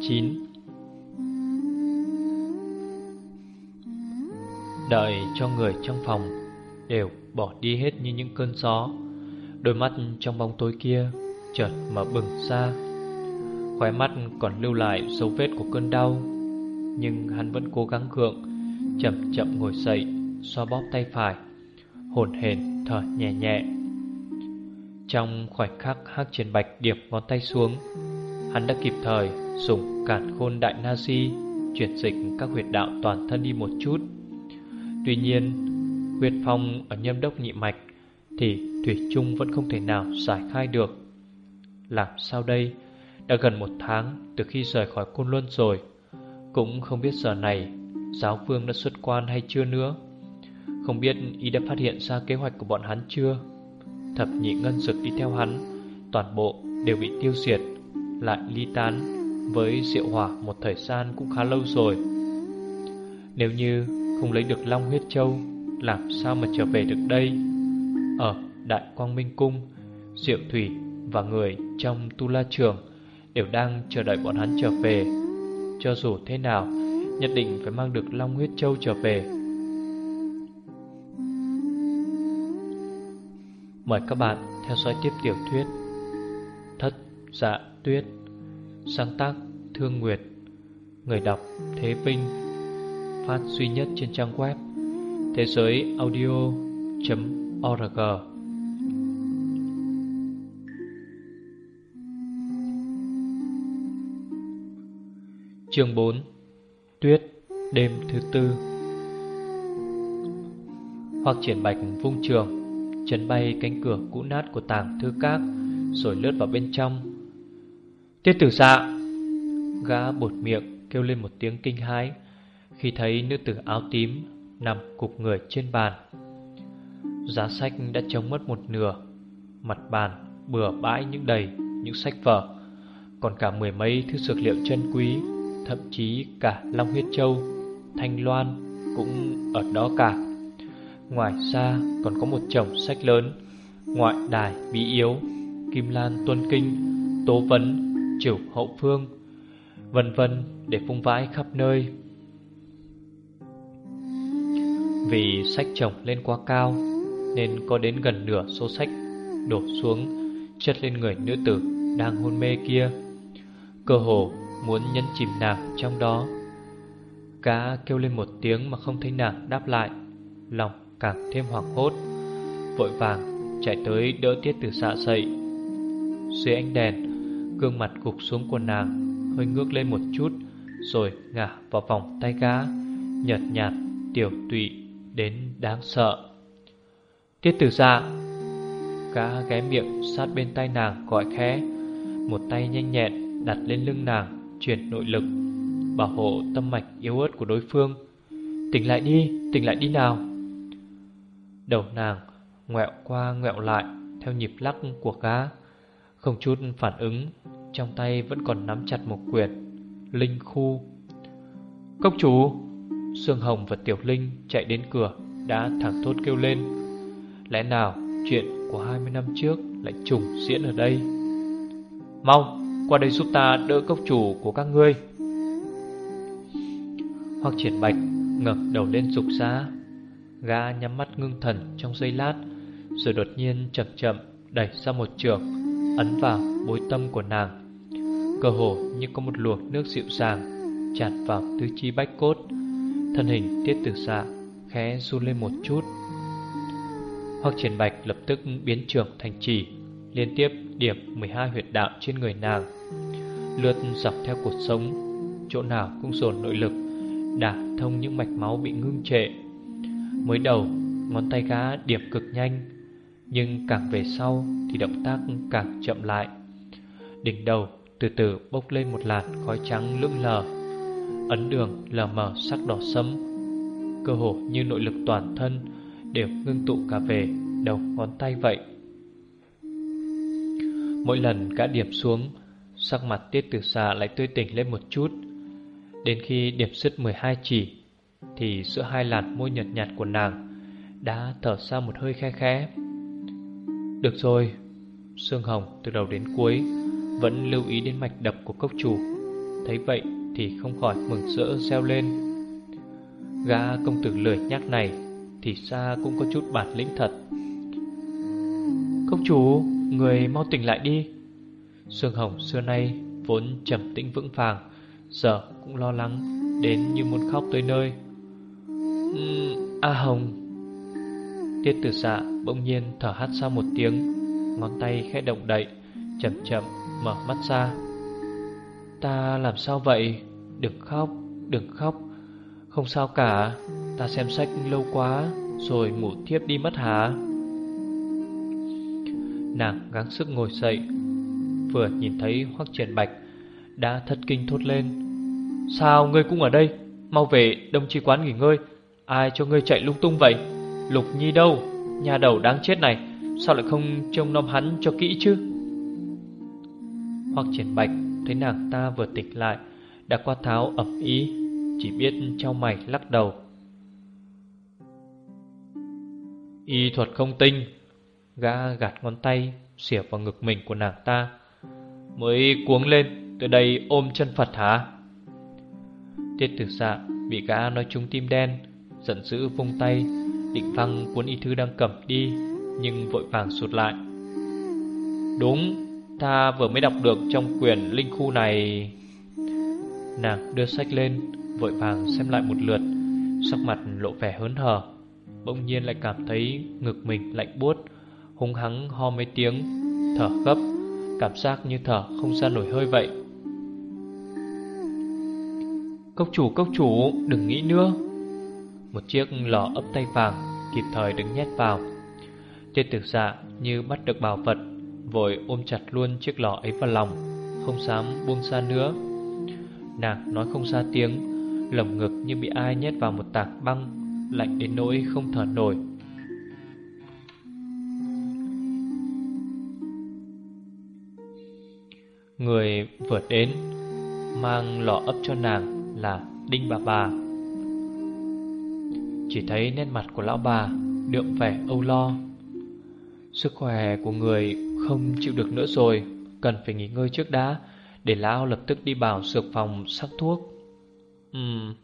9 Đợi cho người trong phòng đều bỏ đi hết như những cơn gió, Đôi mắt trong bóng tối kia chợt mở bừng ra. Khóe mắt còn lưu lại dấu vết của cơn đau, Nhưng hắn vẫn cố gắng gượng, Chậm chậm ngồi dậy, Xoa bóp tay phải, Hồn hển thở nhẹ nhẹ. Trong khoảnh khắc hắc trên bạch điệp ngón tay xuống, Hắn đã kịp thời dùng cản khôn đại Nazi chuyển dịch các huyệt đạo toàn thân đi một chút. Tuy nhiên, huyệt phong ở nhâm đốc nhị mạch thì Thủy Trung vẫn không thể nào giải khai được. Làm sao đây? Đã gần một tháng từ khi rời khỏi Côn Luân rồi, cũng không biết giờ này giáo vương đã xuất quan hay chưa nữa. Không biết y đã phát hiện ra kế hoạch của bọn hắn chưa? Thập nhị ngân dực đi theo hắn, toàn bộ đều bị tiêu diệt, lại ly tán với Diệu Hỏa một thời gian cũng khá lâu rồi. Nếu như không lấy được Long huyết châu, làm sao mà trở về được đây? Ở Đại Quang Minh Cung, Diệu Thủy và người trong Tu La Trường đều đang chờ đợi bọn hắn trở về. Cho dù thế nào, nhất định phải mang được Long huyết châu trở về. Mời các bạn theo dõi tiếp tiểu thuyết Thất Dạ Tuyết Sáng tác Thương Nguyệt, Người đọc Thế Vinh, Phát duy nhất trên trang web Thế giới audio.org Chương 4 Tuyết, Đêm thứ tư. Hoặc triển bạch vung trường, Chấn bay cánh cửa cũ nát của tàng thư các, Rồi lướt vào bên trong. Tiết tử dạ Gã bột miệng kêu lên một tiếng kinh hãi, Khi thấy nữ tử áo tím Nằm cục người trên bàn. Giá sách đã trống mất một nửa, Mặt bàn bừa bãi những đầy Những sách vở, Còn cả mười mấy thứ dược liệu chân quý, Thậm chí cả Long Huyết Châu Thanh Loan cũng ở đó cả. Ngoài ra còn có một chồng sách lớn, Ngoại đài bí yếu, Kim Lan Tuân Kinh, Tố Vấn Triều Hậu Phương, Vân vân để phung vãi khắp nơi. Vì sách chồng lên quá cao, Nên có đến gần nửa số sách đổ xuống, Chất lên người nữ tử đang hôn mê kia. Cơ hồ muốn nhấn chìm nàng trong đó. Cá kêu lên một tiếng mà không thấy nàng đáp lại, Lòng càng thêm hoảng hốt. Vội vàng chạy tới đỡ tiết từ xạ dậy. Dưới ánh đèn Gương mặt gục xuống của nàng Hơi ngước lên một chút Rồi ngả vào vòng tay gã Nhợt nhạt, tiểu tụy Đến đáng sợ. Tiết tử dạ. Gã ghé miệng sát bên tay nàng gọi khẽ. Một tay nhanh nhẹn đặt lên lưng nàng Chuyển nội lực Bảo hộ tâm mạch yếu ớt của đối phương. Tỉnh lại đi, tỉnh lại đi nào. Đầu nàng Ngoẹo qua ngoẹo lại Theo nhịp lắc của gã. Không chút phản ứng, trong tay vẫn còn nắm chặt một quyển, Linh khu. Cốc chủ, Sương Hồng và Tiểu Linh chạy đến cửa, Đã thẳng thốt kêu lên. Lẽ nào chuyện của 20 năm trước Lại trùng diễn ở đây? Mau, qua đây giúp ta đỡ cốc chủ của các ngươi. Hoặc triển bạch ngẩng đầu lên rục ra Gã nhắm mắt ngưng thần trong giây lát, Rồi đột nhiên chậm chậm đẩy ra một trường. Ấn vào bối tâm của nàng. Cơ hồ như có một luồng nước dịu dàng Chạt vào tứ chi bách cốt, Thân hình tiết tử xạ Khẽ run lên một chút. Hoặc triển bạch lập tức biến trường thành chỉ Liên tiếp điểm 12 huyệt đạo trên người nàng Lượt dọc theo cuộc sống. Chỗ nào cũng dồn nội lực, Đả thông những mạch máu bị ngưng trệ. Mới đầu, Ngón tay gã điểm cực nhanh nhưng càng về sau Thì động tác càng chậm lại. Đỉnh đầu từ từ bốc lên một làn khói trắng lững lờ. Ấn đường lờ mờ sắc đỏ sẫm. Cơ hồ như nội lực toàn thân Đều ngưng tụ cả về đầu ngón tay vậy. Mỗi lần gã điểm xuống, Sắc mặt tiết tử xà lại tươi tỉnh lên một chút. Đến khi điểm sứt 12 chỉ, Thì giữa hai làn môi nhợt nhạt của nàng Đã thở ra một hơi khe khẽ. Được rồi Sương Hồng từ đầu đến cuối Vẫn lưu ý đến mạch đập của cốc chủ. Thấy vậy thì không khỏi mừng rỡ reo lên. Gã công tử lười nhắc này Thì xa cũng có chút bản lĩnh thật. Cốc chủ Người mau tỉnh lại đi. Sương Hồng xưa nay Vốn trầm tĩnh vững vàng Giờ cũng lo lắng Đến như muốn khóc tới nơi. Uhm, A Hồng. Tiết tử dạ bỗng nhiên thở hắt ra một tiếng, Ngón tay khẽ động đậy, Chậm chậm mở mắt ra. Ta làm sao vậy? Đừng khóc Đừng khóc. Không sao cả, Ta xem sách lâu quá Rồi ngủ thiếp đi mất hả? Nàng gắng sức ngồi dậy, Vừa nhìn thấy Hoắc Triển Bạch Đã thất kinh thốt lên. Sao ngươi cũng ở đây? Mau về, đông chi quán nghỉ ngơi. Ai cho ngươi chạy lung tung vậy? Lục Nhi đâu? Nhà đầu đáng chết này, Sao lại không trông nom hắn cho kỹ chứ? Hoặc Triển Bạch thấy nàng ta vừa tỉnh lại, Đã qua tháo ẩm ý, Chỉ biết trao mày lắc đầu. Y thuật không tinh, Gã gạt ngón tay, Xỉa vào ngực mình của nàng ta. Mới cuống lên, Từ đây ôm chân Phật hả? Tiết tử dạ Bị gã nói trúng tim đen, Giận dữ vung tay Định văng cuốn y thư đang cầm đi, Nhưng vội vàng sụt lại. Đúng, Ta vừa mới đọc được trong quyển linh khu này. Nàng đưa sách lên, Vội vàng xem lại một lượt. Sắc mặt lộ vẻ hớn hở, Bỗng nhiên lại cảm thấy ngực mình lạnh buốt hùng hắng ho mấy tiếng, Thở gấp. Cảm giác như thở không ra nổi hơi vậy. Cốc chủ cốc chủ, đừng nghĩ nữa. Một chiếc lò ấp tay vàng, Kịp thời đứng nhét vào. Tiết tiểu dạ như bắt được bảo vật, Vội ôm chặt luôn chiếc lò ấy vào lòng, Không dám buông ra nữa. Nàng nói không ra tiếng, Lồng ngực như bị ai nhét vào một tảng băng, Lạnh đến nỗi không thở nổi. Người vừa đến, Mang lọ ấp cho nàng là Đinh bà bà. Chỉ thấy nét mặt của lão bà Đượm vẻ âu lo. Sức khỏe của người không chịu được nữa rồi Cần phải nghỉ ngơi trước đã Để lão lập tức đi bảo dược phòng sắc thuốc. Ừm.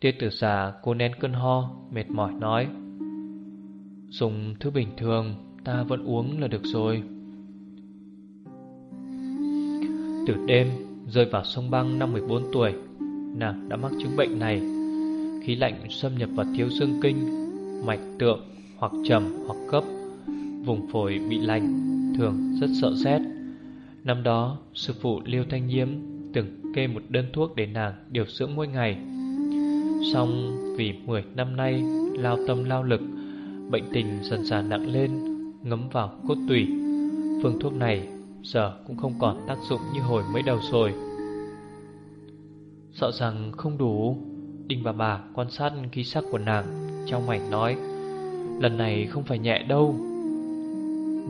Tiết tử giả cô nén cơn ho Mệt mỏi nói Dùng thứ bình thường Ta vẫn uống là được rồi. Từ đêm rơi vào sông băng năm 14 tuổi Nàng đã mắc chứng bệnh này Khí lạnh xâm nhập vào thiếu dương kinh Mạch tượng hoặc trầm hoặc cấp Vùng phổi bị lạnh Thường rất sợ rét Năm đó sư phụ Liêu Thanh Nhiễm Từng kê một đơn thuốc để nàng điều dưỡng mỗi ngày. Song vì 10 năm nay Lao tâm lao lực Bệnh tình dần dần nặng lên Ngấm vào cốt tủy. Phương thuốc này giờ cũng không còn tác dụng như hồi mới đầu rồi. Sợ rằng không đủ, Đinh bà bà quan sát khí sắc của nàng, trong mảnh nói, lần này không phải nhẹ đâu.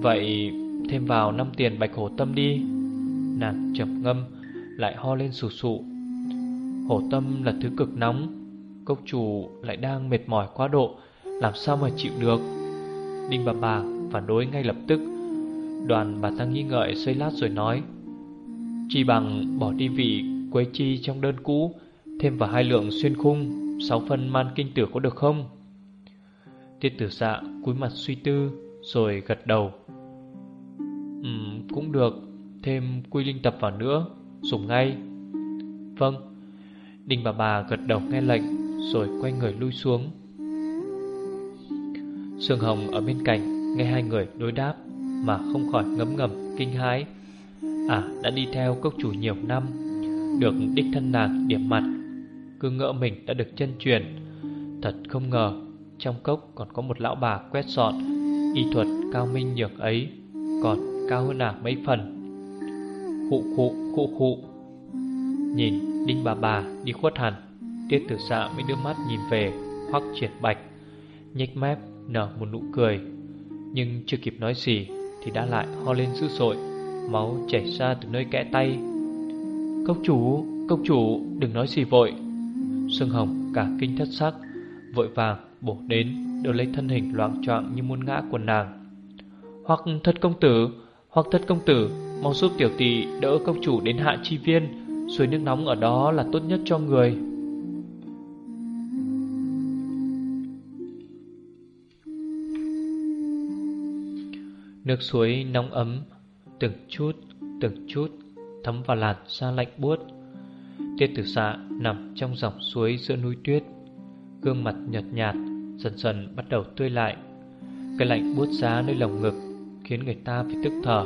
Vậy thêm vào năm tiền bạch hổ tâm đi. Nàng trầm ngâm, lại ho lên sù sụ. Hổ tâm là thứ cực nóng, cốc chủ lại đang mệt mỏi quá độ, làm sao mà chịu được. Đinh bà bà phản đối ngay lập tức Đoàn bà ta nghi ngợi xây lát rồi nói Chỉ bằng bỏ đi vị quế chi trong đơn cũ Thêm vào hai lượng xuyên khung Sáu phân man kinh tử có được không? Tiết tử dạ cúi mặt suy tư Rồi gật đầu. Ừ cũng được Thêm quy linh tập vào nữa Dùng ngay. Vâng. Đinh bà bà gật đầu nghe lệnh Rồi quay người lui xuống. Sương Hồng ở bên cạnh Nghe hai người đối đáp mà không khỏi ngấm ngầm kinh hãi. À đã đi theo cốc chủ nhiều năm, được đích thân nàng điểm mặt, cứ ngỡ mình đã được chân truyền. Thật không ngờ, trong cốc còn có một lão bà quét dọn, y thuật cao minh nhược ấy, còn cao hơn nàng mấy phần. khụ khụ khụ khụ. Nhìn Đinh bà bà đi khuất hẳn. Tiết tử Dạ mới đưa mắt nhìn về Hoắc triệt bạch nhếch mép nở một nụ cười. Nhưng chưa kịp nói gì Thì đã lại ho lên dữ dội Máu chảy ra từ nơi kẽ tay. Cốc chủ, cốc chủ Đừng nói gì vội. Sương Hồng cả kinh thất sắc Vội vàng bổ đến Đỡ lấy thân hình loạn choạng như muôn ngã của nàng. Hoặc thất công tử Hoặc thất công tử Mau giúp tiểu tỷ đỡ công chủ đến hạ chi viên Suối nước nóng ở đó là tốt nhất cho người. Nước suối nóng ấm Từng chút, từng chút Thấm vào làn da lạnh buốt. Tiết tử xạ nằm trong dòng suối giữa núi tuyết. Gương mặt nhợt nhạt, Dần dần bắt đầu tươi lại. Cái lạnh buốt giá nơi lồng ngực Khiến người ta phải tức thở,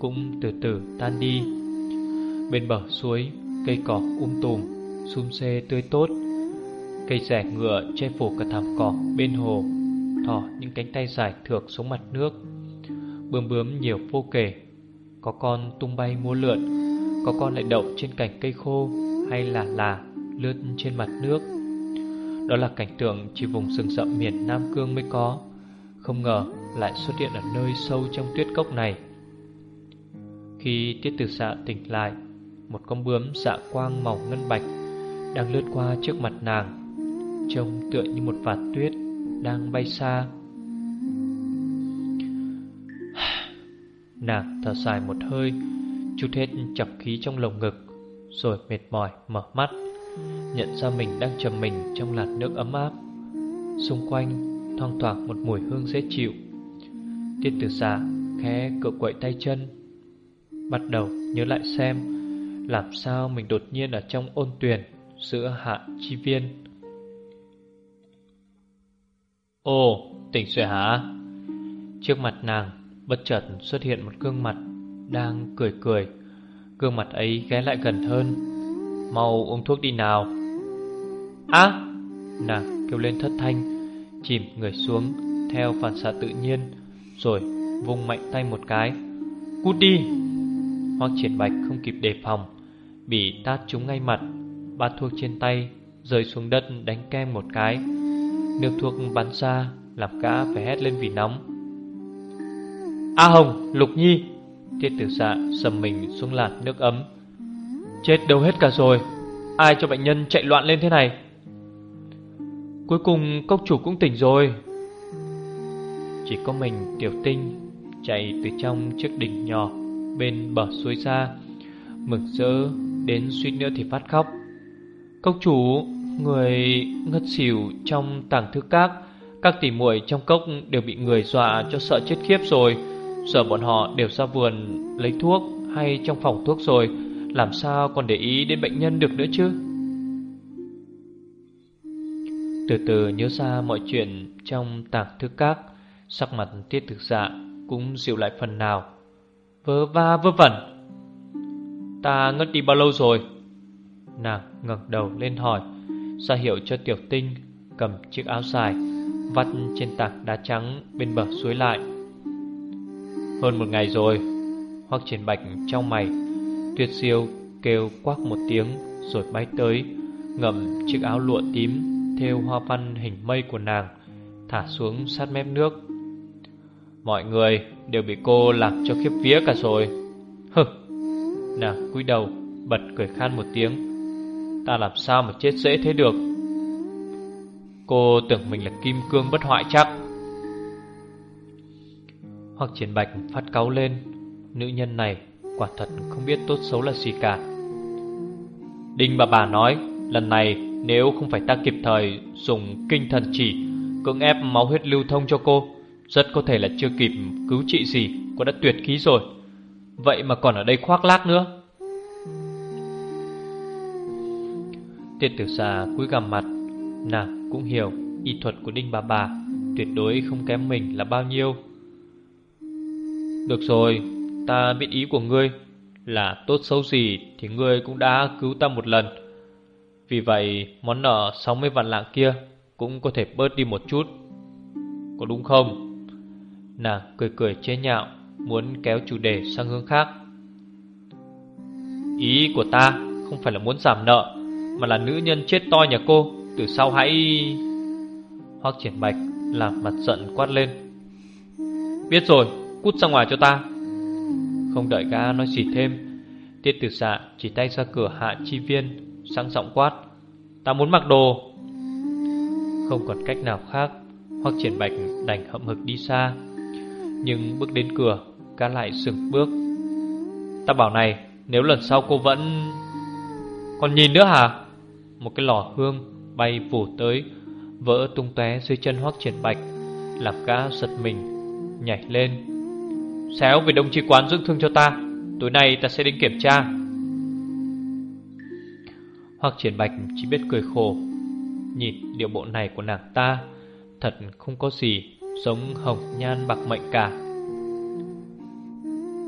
Cũng từ từ tan đi. Bên bờ suối, Cây cỏ um tùm Xum xê tươi tốt. Cây rẻ ngựa che phủ cả thảm cỏ bên hồ Thỏ những cánh tay dài thược xuống mặt nước. Bướm bướm nhiều vô kể. Có con tung bay múa lượn, Có con lại đậu trên cành cây khô. Hay là là lướt trên mặt nước. Đó là cảnh tượng chỉ vùng rừng rậm miền Nam Cương mới có, Không ngờ lại xuất hiện ở nơi sâu trong tuyết cốc này. Khi tiết tử xạ tỉnh lại, Một con bướm dạ quang màu ngân bạch Đang lướt qua trước mặt nàng, Trông tựa như một vạt tuyết Đang bay xa. Nàng thở dài một hơi, Chút hết chọc khí trong lồng ngực. Rồi mệt mỏi mở mắt Nhận ra mình đang trầm mình trong làn nước ấm áp. Xung quanh thoang thoảng một mùi hương dễ chịu. Tiết tử giả khẽ cựa quậy tay chân Bắt đầu nhớ lại xem Làm sao mình đột nhiên ở trong ôn tuyển Giữa hạ chi viên. Ồ, tỉnh rồi hả? Trước mặt nàng Bất chợt xuất hiện một gương mặt Đang cười cười. Gương mặt ấy ghé lại gần hơn. Mau uống thuốc đi nào. Á Nàng kêu lên thất thanh Chìm người xuống Theo phản xạ tự nhiên Rồi vung mạnh tay một cái. Cút đi! Hoác triển bạch không kịp đề phòng Bị tát trúng ngay mặt Bát thuốc trên tay Rơi xuống đất đánh kem một cái. Nước thuốc bắn ra Làm cả phải hét lên vì nóng. A Hồng, Lục Nhi! Tiết tử xạ sầm mình xuống lạt nước ấm. Chết đâu hết cả rồi, Ai cho bệnh nhân chạy loạn lên thế này? Cuối cùng cốc chủ cũng tỉnh rồi. Chỉ có mình tiểu tinh Chạy từ trong chiếc đỉnh nhỏ Bên bờ suối xa, Mừng rỡ đến suýt nữa thì phát khóc. Cốc chủ, Người ngất xỉu trong tảng thư các Các tỉ muội trong cốc đều bị người dọa cho sợ chết khiếp rồi. Giờ bọn họ đều ra vườn lấy thuốc hay trong phòng thuốc rồi, Làm sao còn để ý đến bệnh nhân được nữa chứ? Từ từ nhớ ra mọi chuyện trong tảng thư các, Sắc mặt tiết thực dạ cũng dịu lại phần nào. Vớ va vớ vẩn. Ta ngất đi bao lâu rồi? Nàng ngẩng đầu lên hỏi, ra hiệu cho tiểu tinh Cầm chiếc áo dài Vắt trên tảng đá trắng bên bờ suối lại hơn một ngày rồi Hoắc triển bạch trong mày, Tuyết siêu kêu quắc một tiếng Rồi bay tới, Ngậm chiếc áo lụa tím Theo hoa văn hình mây của nàng, Thả xuống sát mép nước. Mọi người đều bị cô làm cho khiếp vía cả rồi. Hừ, Nàng cúi đầu, bật cười khan một tiếng. Ta làm sao mà chết dễ thế được? Cô tưởng mình là kim cương bất hoại chắc hoặc triển bạch phát cáu lên, Nữ nhân này, quả thật không biết tốt xấu là gì cả. Đinh bà bà nói, Lần này, nếu không phải ta kịp thời Dùng kinh thần chỉ, Cưỡng ép máu huyết lưu thông cho cô, Rất có thể là chưa kịp cứu trị gì, Cô đã tuyệt khí rồi. Vậy mà còn ở đây khoác lác nữa. Tiết tử xà cúi gằm mặt, Nàng cũng hiểu, Y thuật của Đinh bà bà Tuyệt đối không kém mình là bao nhiêu được rồi, ta biết ý của ngươi. Là tốt xấu gì thì ngươi cũng đã cứu ta một lần. Vì vậy món nợ 60 vạn lạng kia Cũng có thể bớt đi một chút. Có đúng không? Nàng cười cười chế nhạo Muốn kéo chủ đề sang hướng khác. Ý của ta không phải là muốn giảm nợ Mà là nữ nhân chết to nhà cô Từ sau hãy Hoác triển bạch làm mặt giận quát lên. Biết rồi Cút ra ngoài cho ta. Không đợi gã nói gì thêm, Tiết tử xạ chỉ tay ra cửa hạ chi viên Sang giọng quát, Ta muốn mặc đồ. Không còn cách nào khác Hoặc triển bạch đành hậm hực đi xa. Nhưng bước đến cửa, Gã lại sừng bước. Ta bảo này, Nếu lần sau cô vẫn Còn nhìn nữa hả? Một cái lò hương bay phủ tới, Vỡ tung tóe dưới chân hoác triển bạch, Làm cá giật mình, Nhảy lên. Xéo về đông chi quán dưỡng thương cho ta, Tối nay ta sẽ đến kiểm tra. Hoặc triển bạch chỉ biết cười khổ. Nhìn điệu bộ này của nàng ta, Thật không có gì Giống hồng nhan bạc mệnh cả.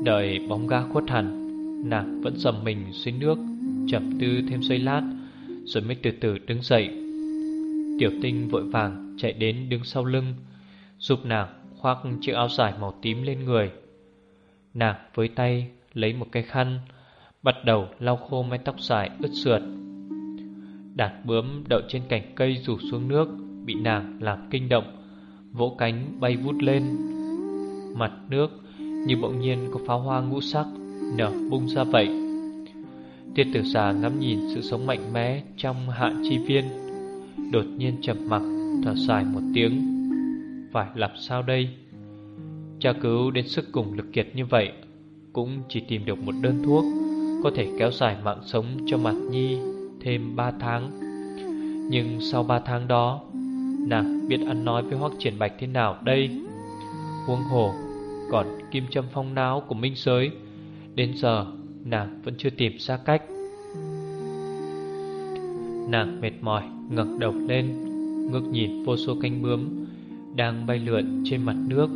Đợi bóng ga khuất hẳn, Nàng vẫn dầm mình dưới nước Chậm tư thêm giây lát, Rồi mới từ từ đứng dậy. Tiểu tinh vội vàng chạy đến đứng sau lưng, Giúp nàng khoác chiếc áo dài màu tím lên người. Nàng với tay lấy một cái khăn, Bắt đầu lau khô mái tóc dài ướt sượt Đàn bướm đậu trên cành cây rủ xuống nước, Bị nàng làm kinh động, Vỗ cánh bay vút lên. Mặt nước như bỗng nhiên có pháo hoa ngũ sắc, Nở bung ra vậy. Tiết tử giả ngắm nhìn sự sống mạnh mẽ Trong hạ chi viên, Đột nhiên chậm mặc, Thở dài một tiếng. Phải làm sao đây? Cha cứu đến sức cùng lực kiệt như vậy, Cũng chỉ tìm được một đơn thuốc Có thể kéo dài mạng sống cho Mặt Nhi Thêm 3 tháng. Nhưng sau 3 tháng đó, Nàng biết ăn nói với Hoác Triển Bạch thế nào đây? Huông hồ Còn kim châm phong não của Minh Giới, Đến giờ nàng vẫn chưa tìm ra cách. Nàng mệt mỏi, ngẩng đầu lên, Ngước nhìn vô số cánh bướm Đang bay lượn trên mặt nước.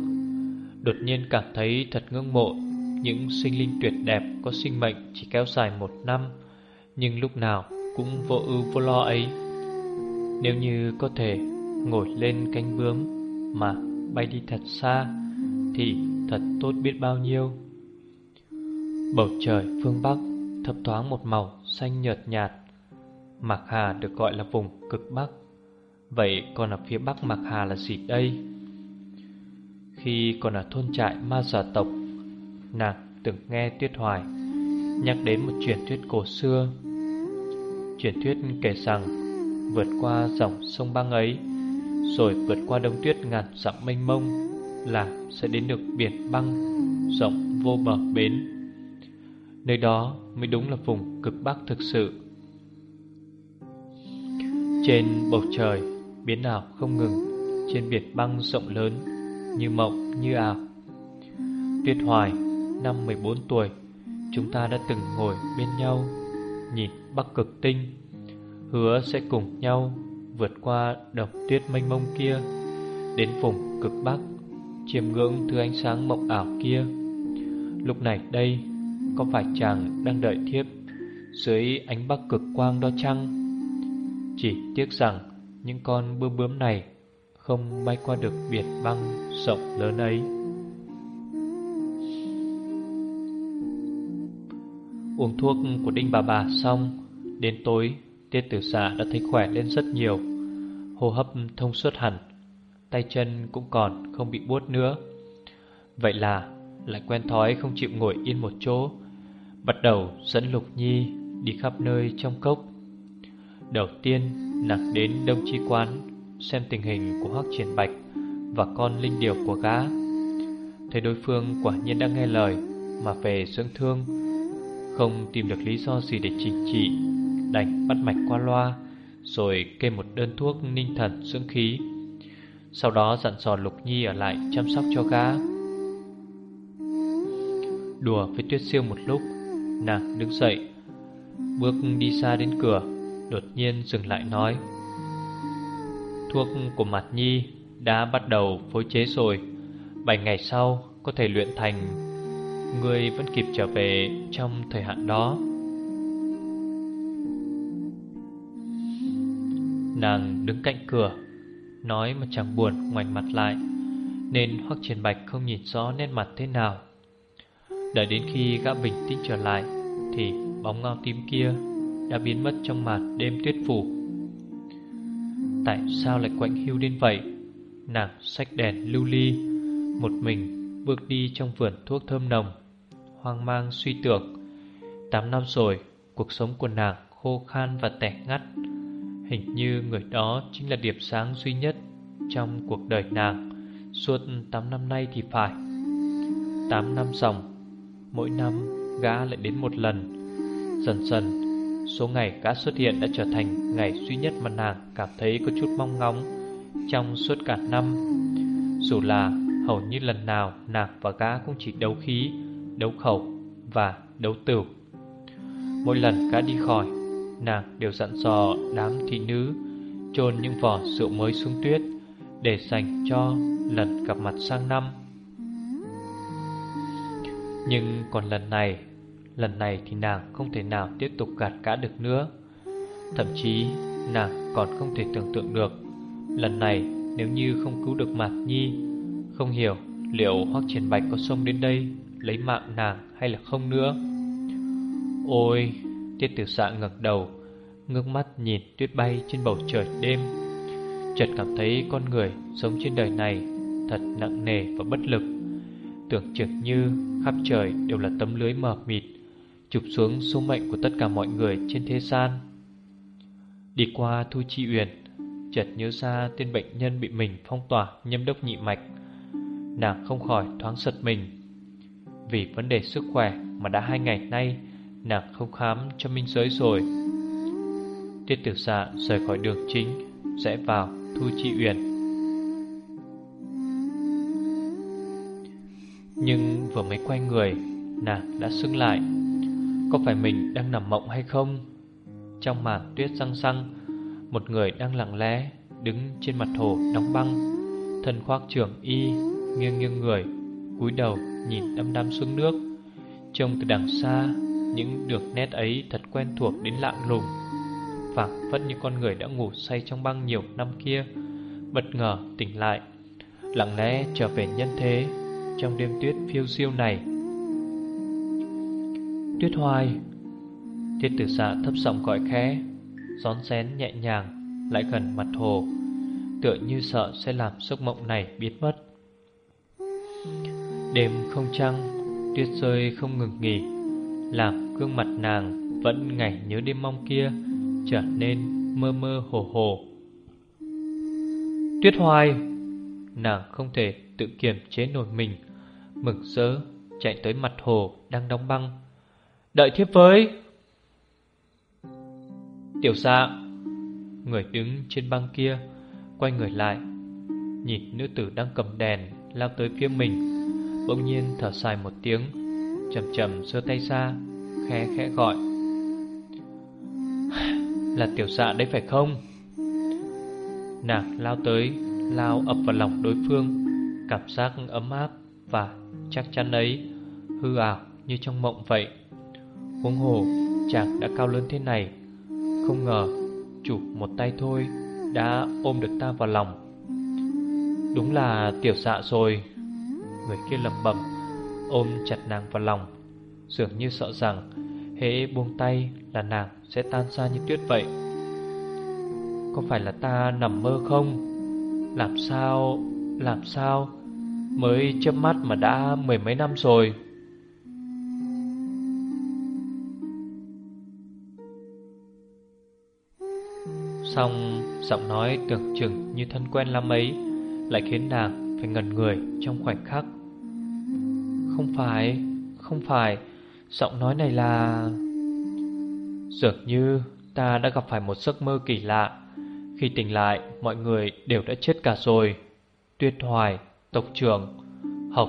Đột nhiên cảm thấy thật ngưỡng mộ. Những sinh linh tuyệt đẹp Có sinh mệnh chỉ kéo dài một năm, Nhưng lúc nào cũng vô ưu vô lo ấy. Nếu như có thể ngồi lên cánh bướm Mà bay đi thật xa, Thì thật tốt biết bao nhiêu. Bầu trời phương Bắc thấp thoáng một màu xanh nhợt nhạt. Mạc Hà được gọi là vùng cực Bắc. Vậy còn ở phía Bắc Mạc Hà là gì đây? Khi còn ở thôn trại ma giả tộc, Nàng từng nghe Tuyết Hoài, Nhắc đến một truyền thuyết cổ xưa. Truyền thuyết kể rằng, Vượt qua dòng sông băng ấy, Rồi vượt qua đông tuyết ngàn dặm mênh mông, Là sẽ đến được biển băng Rộng vô bờ bến. Nơi đó mới đúng là vùng cực bắc thực sự. Trên bầu trời, Biến ảo không ngừng, Trên biển băng rộng lớn. Như mộng, như ảo. Tuyết hoài, Năm 14 tuổi, Chúng ta đã từng ngồi bên nhau, Nhìn bắc cực tinh. Hứa sẽ cùng nhau Vượt qua độc tuyết mênh mông kia, Đến vùng cực bắc, Chiêm ngưỡng thứ ánh sáng mộng ảo kia. Lúc này đây, có phải chàng đang đợi thiếp Dưới ánh bắc cực quang đó chăng? Chỉ tiếc rằng Những con bướm bướm này không bay qua được biển băng rộng lớn ấy. Uống thuốc của Đinh bà bà xong, Đến tối Tiết tử xạ đã thấy khỏe lên rất nhiều. Hô hấp thông suốt hẳn, Tay chân cũng còn không bị buốt nữa. Vậy là lại quen thói không chịu ngồi yên một chỗ, Bắt đầu dẫn Lục Nhi đi khắp nơi trong cốc. Đầu tiên, nàng đến Đông Chi Quán Xem tình hình của Hoắc Triển Bạch Và con linh điểu của gã. Thấy đối phương quả nhiên đã nghe lời Mà về dưỡng thương, Không tìm được lý do gì để chỉnh trị, Đành bắt mạch qua loa, Rồi kê một đơn thuốc ninh thần dưỡng khí. Sau đó dặn dò Lục Nhi ở lại chăm sóc cho gã. Đùa với Tuyết Siêu một lúc, Nàng đứng dậy, Bước đi xa đến cửa, Đột nhiên dừng lại nói Thuốc của Mạt Nhi Đã bắt đầu phối chế rồi. Bảy ngày sau, có thể luyện thành. Ngươi vẫn kịp trở về Trong thời hạn đó. Nàng đứng cạnh cửa, Nói mà chẳng buồn ngoảnh mặt lại, Nên Hoắc Triển Bạch không nhìn rõ nét mặt thế nào. Đợi đến khi gã bình tĩnh trở lại, Thì bóng ngao tím kia Đã biến mất trong màn đêm tuyết phủ. Tại sao lại quạnh hưu đến vậy? Nàng sách đèn lưu ly, Một mình bước đi trong vườn thuốc thơm nồng. Hoang mang suy tưởng. Tám năm rồi, Cuộc sống của nàng khô khan và tẻ ngắt. Hình như người đó chính là điểm sáng duy nhất Trong cuộc đời nàng. Suốt 8 năm nay thì phải. 8 năm dòng, Mỗi năm gã lại đến một lần. Dần dần Số ngày gã xuất hiện đã trở thành Ngày duy nhất mà nàng cảm thấy có chút mong ngóng Trong suốt cả năm. Dù là hầu như lần nào Nàng và gã cũng chỉ đấu khí, Đấu khẩu và đấu tửu Mỗi lần gã đi khỏi, Nàng đều dặn dò đám thị nữ chôn những vỏ rượu mới xuống tuyết Để dành cho lần gặp mặt sang năm. Nhưng còn lần này Lần này thì nàng không thể nào tiếp tục gạt gã được nữa. Thậm chí, nàng còn không thể tưởng tượng được, Lần này nếu như không cứu được Mạc Nhi, Không hiểu liệu Hoác Triển Bạch có xông đến đây Lấy mạng nàng hay là không nữa. Ôi, Tiết tử xạ ngẩng đầu, Ngước mắt nhìn tuyết bay trên bầu trời đêm. Chợt cảm thấy con người sống trên đời này Thật nặng nề và bất lực. Tưởng chừng như khắp trời đều là tấm lưới mờ mịt Chụp xuống số mệnh của tất cả mọi người trên thế gian. Đi qua Thu Chi Uyển, Chợt nhớ ra tên bệnh nhân bị mình phong tỏa nhâm đốc nhị mạch. Nàng không khỏi thoáng giật mình. Vì vấn đề sức khỏe mà đã hai ngày nay, Nàng không khám cho minh giới rồi. Tiết tử xạ rời khỏi đường chính, Rẽ vào Thu Chi Uyển. Nhưng vừa mới quay người, Nàng đã sưng lại. Có phải mình đang nằm mộng hay không? Trong màn tuyết răng răng, Một người đang lặng lẽ Đứng trên mặt hồ đóng băng. Thân khoác trưởng y, Nghiêng nghiêng người, cúi đầu nhìn đăm đăm xuống nước. Trông từ đằng xa, Những đường nét ấy thật quen thuộc đến lạ lùng. Phảng phất như con người đã ngủ say trong băng nhiều năm kia. Bất ngờ tỉnh lại, Lặng lẽ trở về nhân thế. Trong đêm tuyết phiêu diêu này Tuyết hoài. Thiết tử xạ thấp giọng gọi khẽ, Gión xén nhẹ nhàng, Lại gần mặt hồ, Tựa như sợ sẽ làm giấc mộng này biến mất. Đêm không trăng, Tuyết rơi không ngừng nghỉ, Làm gương mặt nàng Vẫn ngày nhớ đêm mong kia, Trở nên mơ mơ hồ hồ. Tuyết hoài, Nàng không thể tự kiềm chế nổi mình, Mừng rỡ chạy tới mặt hồ đang đóng băng. Đợi thiếp với. Tiểu xạ Người đứng trên băng kia, Quay người lại, Nhìn nữ tử đang cầm đèn Lao tới phía mình. Bỗng nhiên thở dài một tiếng Chầm chầm giơ tay ra Khẽ khẽ gọi. Là tiểu xạ đấy phải không? Nàng lao tới, Lao ập vào lòng đối phương, Cảm giác ấm áp Và chắc chắn ấy Hư ảo như trong mộng vậy. Huống hồ, chàng đã cao lớn thế này, Không ngờ chụp một tay thôi Đã ôm được ta vào lòng. Đúng là tiểu xạ rồi. Người kia lầm bẩm, Ôm chặt nàng vào lòng. Dường như sợ rằng Hễ buông tay là nàng sẽ tan ra như tuyết vậy. Có phải là ta nằm mơ không? Làm sao Làm sao? Mới chớp mắt mà đã mười mấy năm rồi. Xong giọng nói tưởng chừng như thân quen lắm ấy Lại khiến nàng phải ngẩn người trong khoảnh khắc. Không phải, không phải Giọng nói này là... Dường như ta đã gặp phải một giấc mơ kỳ lạ. Khi tỉnh lại mọi người đều đã chết cả rồi. Tuyết hoài, tộc trưởng, học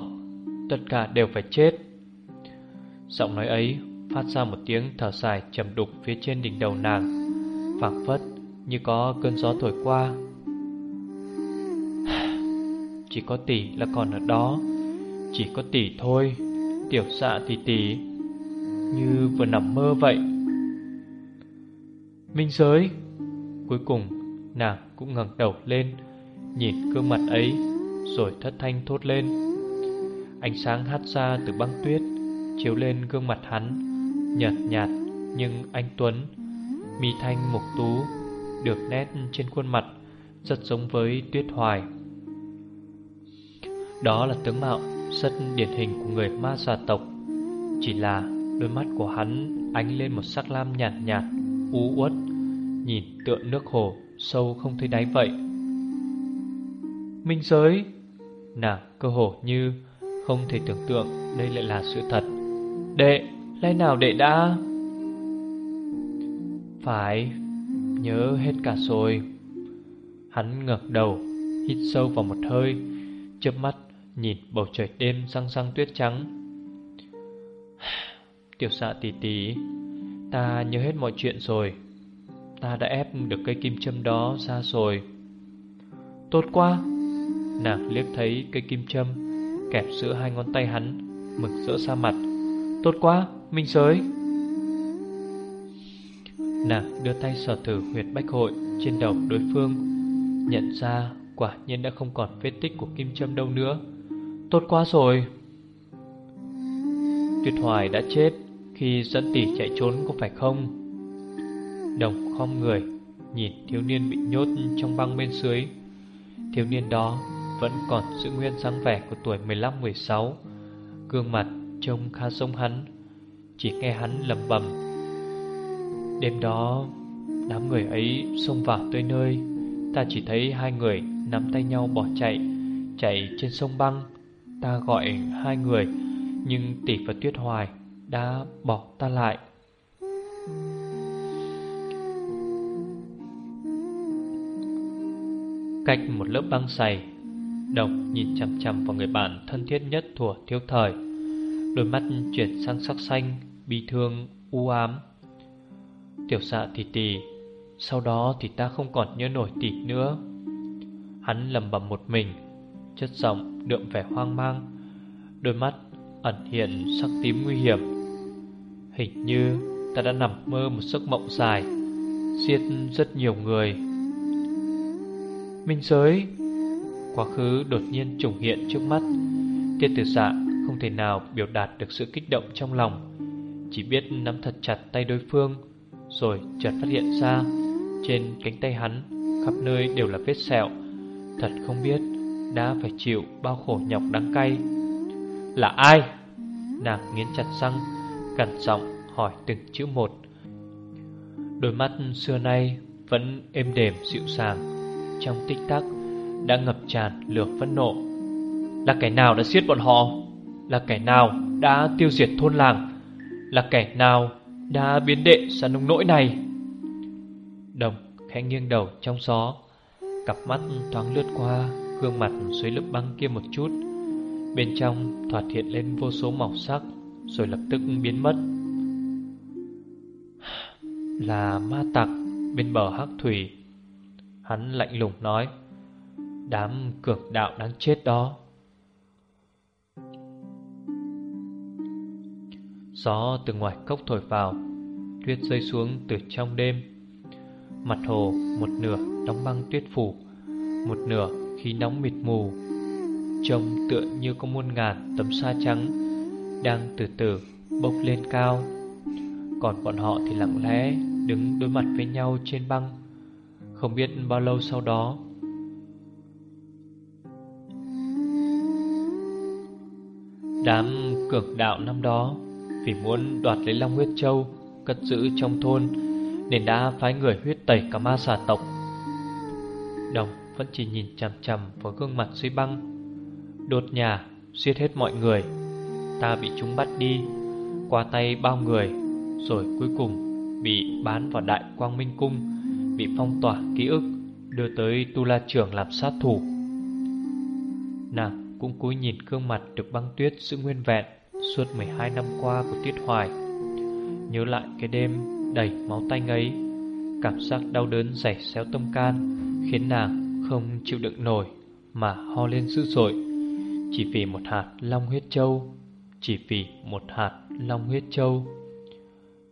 Tất cả đều phải chết. Giọng nói ấy phát ra một tiếng thở dài trầm đục phía trên đỉnh đầu nàng phảng phất như có cơn gió thổi qua. Chỉ có tỷ là còn ở đó. Chỉ có tỷ thôi. Tiểu xạ thì tỷ. Như vừa nằm mơ vậy. Minh giới. Cuối cùng, nàng cũng ngẩng đầu lên, Nhìn gương mặt ấy, Rồi thất thanh thốt lên. Ánh sáng hắt ra từ băng tuyết Chiếu lên gương mặt hắn Nhạt nhạt nhưng anh Tuấn, Mi thanh mục tú. Được nét trên khuôn mặt Rất giống với tuyết hoài. Đó là tướng mạo Rất điển hình của người ma gia tộc. Chỉ là đôi mắt của hắn Ánh lên một sắc lam nhạt nhạt U uất Nhìn tựa nước hồ Sâu không thấy đáy vậy. Minh giới Nàng cơ hồ như Không thể tưởng tượng đây lại là sự thật. Đệ, lẽ nào đệ đã Phải Nhớ hết cả rồi. Hắn ngẩng đầu Hít sâu vào một hơi chớp mắt nhìn bầu trời đêm răng răng tuyết trắng. Tiểu xạ tỉ tỉ Ta nhớ hết mọi chuyện rồi. Ta đã ép được cây kim châm đó ra rồi. Tốt quá! Nàng liếc thấy cây kim châm Kẹp giữa hai ngón tay hắn Mực rỡ xa mặt. Tốt quá, Minh Sới Nàng đưa tay sờ thử huyệt bách hội Trên đầu đối phương. Nhận ra quả nhiên đã không còn vết tích của kim châm đâu nữa. Tốt quá rồi. Tuyệt hoài đã chết Khi dẫn tỷ chạy trốn có phải không? Đồng khom người, Nhìn thiếu niên bị nhốt trong băng bên dưới. Thiếu niên đó Vẫn còn giữ nguyên dáng vẻ của tuổi 15-16 Gương mặt trông khá giống hắn. Chỉ nghe hắn lẩm bẩm Đêm đó Đám người ấy xông vào tới nơi. Ta chỉ thấy hai người nắm tay nhau bỏ chạy Chạy trên sông băng. Ta gọi hai người Nhưng tỷ và tuyết hoài Đã bỏ ta lại. Cách một lớp băng dày Đồng nhìn chằm chằm vào người bạn thân thiết nhất thủa thiếu thời. Đôi mắt chuyển sang sắc xanh Bi thương, u ám. Tiểu xạ tỷ tỷ Sau đó thì ta không còn nhớ nổi tỷ nữa. Hắn lầm bầm một mình, Chất giọng đượm vẻ hoang mang, Đôi mắt ẩn hiện sắc tím nguy hiểm. Hình như ta đã nằm mơ một giấc mộng dài, Giết rất nhiều người. Minh giới, Quá khứ đột nhiên trùng hiện trước mắt. Tiên tử dạ không thể nào biểu đạt được sự kích động trong lòng, Chỉ biết nắm thật chặt tay đối phương. Rồi chợt phát hiện ra, Trên cánh tay hắn, Khắp nơi đều là vết sẹo. Thật không biết đã phải chịu bao khổ nhọc đắng cay. Là ai? Nàng nghiến chặt răng Cẩn giọng hỏi từng chữ một. Đôi mắt xưa nay Vẫn êm đềm dịu dàng, Trong tích tắc Đã ngập tràn lửa phẫn nộ. Là kẻ nào đã giết bọn họ? Là kẻ nào đã tiêu diệt thôn làng? Là kẻ nào đã biến đệ ra nông nỗi này. Đồng khẽ nghiêng đầu trong gió, Cặp mắt thoáng lướt qua Gương mặt dưới lớp băng kia một chút. Bên trong thoạt hiện lên vô số màu sắc, Rồi lập tức biến mất. Là ma tặc bên bờ hắc thủy. Hắn lạnh lùng nói, Đám cường đạo đáng chết đó. Gió từ ngoài cốc thổi vào, Tuyết rơi xuống từ trong đêm. Mặt hồ, một nửa đóng băng tuyết phủ, Một nửa khí nóng mịt mù. Trông tựa như có muôn ngàn tấm sa trắng Đang từ từ bốc lên cao. Còn bọn họ thì lặng lẽ Đứng đối mặt với nhau trên băng, Không biết bao lâu sau đó. Đám cường đạo năm đó vì muốn đoạt lấy Long Huyết Châu, Cất giữ trong thôn, Nên đã phái người huyết tẩy cả ma xà tộc. Đồng vẫn chỉ nhìn chằm chằm vào gương mặt suy băng. Đột nhà, Giết hết mọi người. Ta bị chúng bắt đi, Qua tay bao người, Rồi cuối cùng bị bán vào đại quang minh cung, Bị phong tỏa ký ức, Đưa tới tu la trưởng làm sát thủ. Nàng cũng cúi nhìn gương mặt được băng tuyết giữ nguyên vẹn. Suốt 12 năm qua của Tuyết Hoài. Nhớ lại cái đêm đầy máu tanh ấy Cảm giác đau đớn rảy xéo tâm can Khiến nàng không chịu đựng nổi Mà ho lên dữ dội. Chỉ vì một hạt long huyết châu Chỉ vì một hạt long huyết châu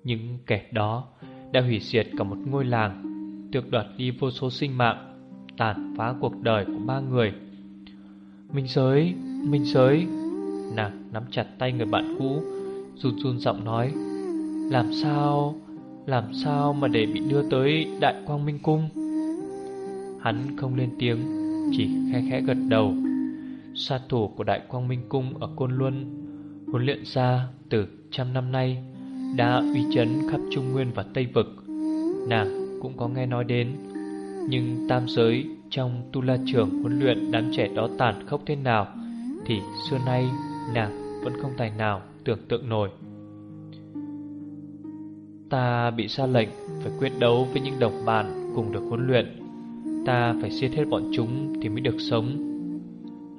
Những kẻ đó đã hủy diệt cả một ngôi làng Tước đoạt đi vô số sinh mạng Tàn phá cuộc đời của ba người. Minh giới, Minh giới Nàng nắm chặt tay người bạn cũ, Run run giọng nói, Làm sao Làm sao mà để bị đưa tới Đại Quang Minh Cung? Hắn không lên tiếng, Chỉ khẽ khẽ gật đầu. Sát thủ của Đại Quang Minh Cung Ở Côn Luân Huấn luyện ra từ trăm năm nay, Đã uy chấn khắp Trung Nguyên và Tây Vực. Nàng cũng có nghe nói đến, Nhưng tam giới trong tu la trường huấn luyện đám trẻ đó tàn khốc thế nào Thì xưa nay nàng vẫn không tài nào tưởng tượng nổi. Ta bị ra lệnh phải quyết đấu với những đồng bạn cùng được huấn luyện. Ta phải giết hết bọn chúng thì mới được sống.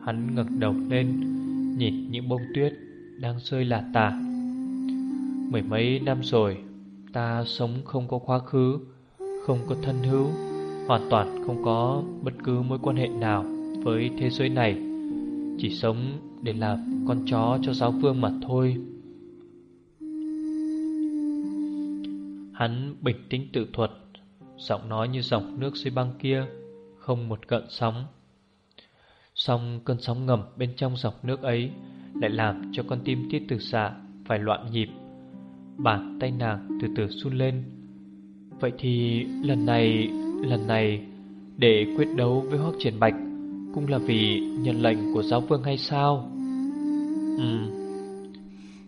Hắn ngẩng đầu lên, Nhìn những bông tuyết đang rơi lả tả Mười mấy năm rồi, Ta sống không có quá khứ, Không có thân hữu, Hoàn toàn không có bất cứ mối quan hệ nào Với thế giới này. Chỉ sống để làm con chó cho giáo vương mà thôi. Hắn bình tĩnh tự thuật, Giọng nói như dòng nước dưới băng kia, Không một cận sóng. Xong cơn sóng ngầm bên trong dòng nước ấy Lại làm cho con tim tiết tử xạ Phải loạn nhịp, Bàn tay nàng từ từ run lên. Vậy thì lần này Lần này Để quyết đấu với Hoác Triển Bạch Cũng là vì nhận lệnh của giáo vương hay sao? Ừ.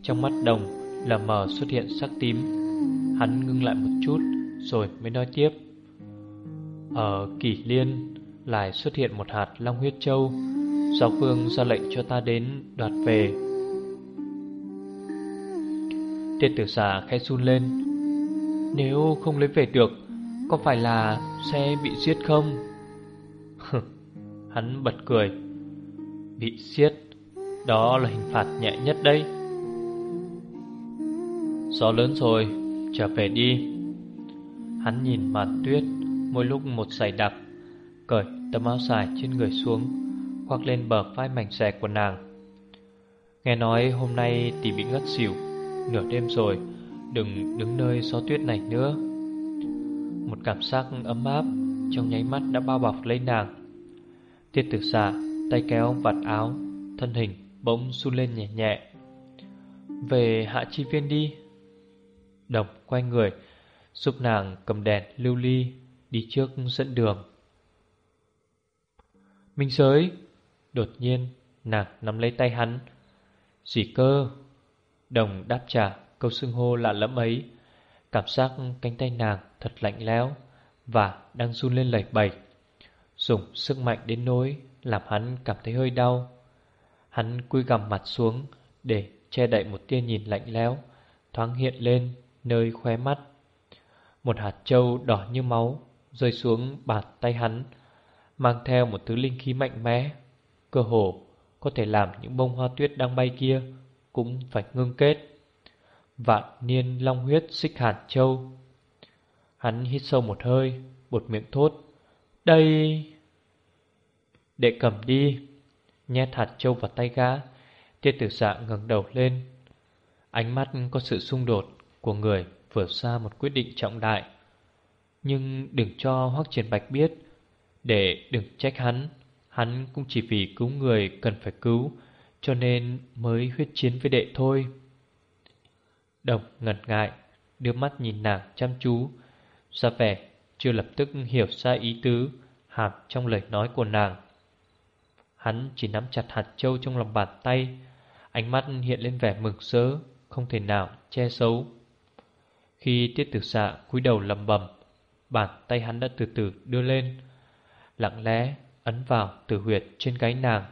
Trong mắt đồng là mờ xuất hiện sắc tím. Hắn ngưng lại một chút Rồi mới nói tiếp. Ở kỷ liên Lại xuất hiện một hạt long huyết châu. Giáo phương ra lệnh cho ta đến đoạt về. Tiết tử giả khẽ run lên. Nếu không lấy về được, Có phải là sẽ bị giết không? Hắn bật cười. Bị giết? Đó là hình phạt nhẹ nhất đấy. Gió lớn rồi, Trở về đi. Hắn nhìn màn tuyết, Mỗi lúc một dày đặc, Cởi tấm áo dài trên người xuống, Khoác lên bờ vai mảnh xẻ của nàng. Nghe nói hôm nay tỷ bị ngất xỉu, Nửa đêm rồi, Đừng đứng nơi gió tuyết này nữa. Một cảm giác ấm áp Trong nháy mắt đã bao bọc lấy nàng. Tiết tử xạ, Tay kéo vạt áo, Thân hình bỗng run lên nhẹ nhẹ. Về hạ chi viên đi. Đồng quay người, Giúp nàng cầm đèn lưu ly, Đi trước dẫn đường. Minh giới, Đột nhiên nàng nắm lấy tay hắn. Gì cơ, Đồng đáp trả câu xưng hô lạ lẫm ấy. Cảm giác cánh tay nàng thật lạnh lẽo Và đang run lên lẩy bẩy. Dùng sức mạnh đến nỗi Làm hắn cảm thấy hơi đau. Hắn cúi gằm mặt xuống Để che đậy một tia nhìn lạnh lẽo, Thoáng hiện lên nơi khóe mắt. Một hạt trâu đỏ như máu Rơi xuống bàn tay hắn, Mang theo một thứ linh khí mạnh mẽ, Cơ hồ có thể làm những bông hoa tuyết đang bay kia Cũng phải ngưng kết. Vạn niên long huyết xích hàn châu Hắn hít sâu một hơi Bột miệng thốt, Đây Để cầm đi. Nhét hạt châu vào tay gã. Tiết tử dạ ngẩng đầu lên. Ánh mắt có sự xung đột Của người vừa ra một quyết định trọng đại. Nhưng đừng cho Hoắc Triển Bạch biết. Để đừng trách hắn Hắn cũng chỉ vì cứu người cần phải cứu, Cho nên mới huyết chiến với đệ thôi. Đồng ngần ngại, Đưa mắt nhìn nàng chăm chú. Ra vẻ chưa lập tức hiểu ra ý tứ, Hàm trong lời nói của nàng. Hắn chỉ nắm chặt hạt châu trong lòng bàn tay. Ánh mắt hiện lên vẻ mừng rỡ Không thể nào che giấu. Khi tiết tử xạ cúi đầu lầm bầm Bàn tay hắn đã từ từ đưa lên, Lặng lẽ ấn vào tử huyệt trên gáy nàng.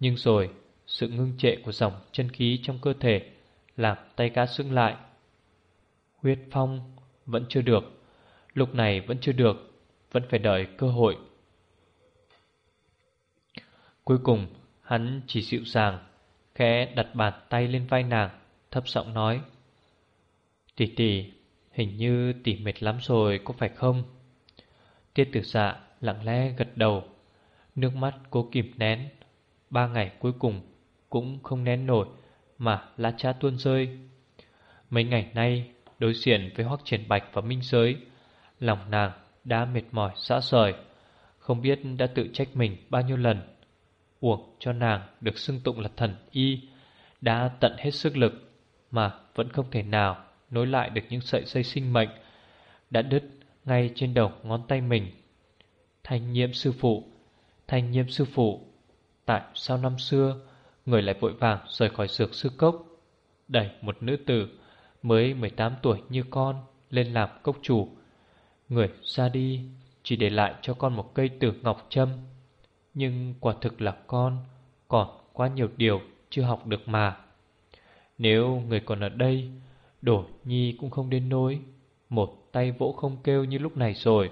Nhưng rồi, Sự ngưng trệ của dòng chân khí trong cơ thể Làm tay cá sưng lại. Huyết phong vẫn chưa được, Lúc này vẫn chưa được, Vẫn phải đợi cơ hội Cuối cùng, Hắn chỉ dịu dàng, Khẽ đặt bàn tay lên vai nàng, Thấp giọng nói, Tỷ tỷ, Hình như tỷ mệt lắm rồi, có phải không? Tiết tử dạ lặng lẽ gật đầu, Nước mắt cố kìm nén. Ba ngày cuối cùng Cũng không nén nổi Mà lá trá tuôn rơi. Mấy ngày nay, Đối diện với Hoắc Triển Bạch và Minh Giới, Lòng nàng đã mệt mỏi, xã sời, Không biết đã tự trách mình bao nhiêu lần. Uổng cho nàng được xưng tụng là thần y Đã tận hết sức lực Mà vẫn không thể nào nối lại được những sợi dây sinh mệnh đã đứt ngay trên đầu ngón tay mình. Thanh nhiễm sư phụ, thanh nhiễm sư phụ, tại sao năm xưa người lại vội vàng rời khỏi dược sư cốc, đẩy một nữ tử mới 18 tuổi như con lên làm cốc chủ. Người ra đi chỉ để lại cho con một cây tử ngọc châm. Nhưng quả thực là con còn quá nhiều điều chưa học được mà. Nếu người còn ở đây, đổ nhi cũng không đến nỗi một tay vỗ không kêu như lúc này rồi.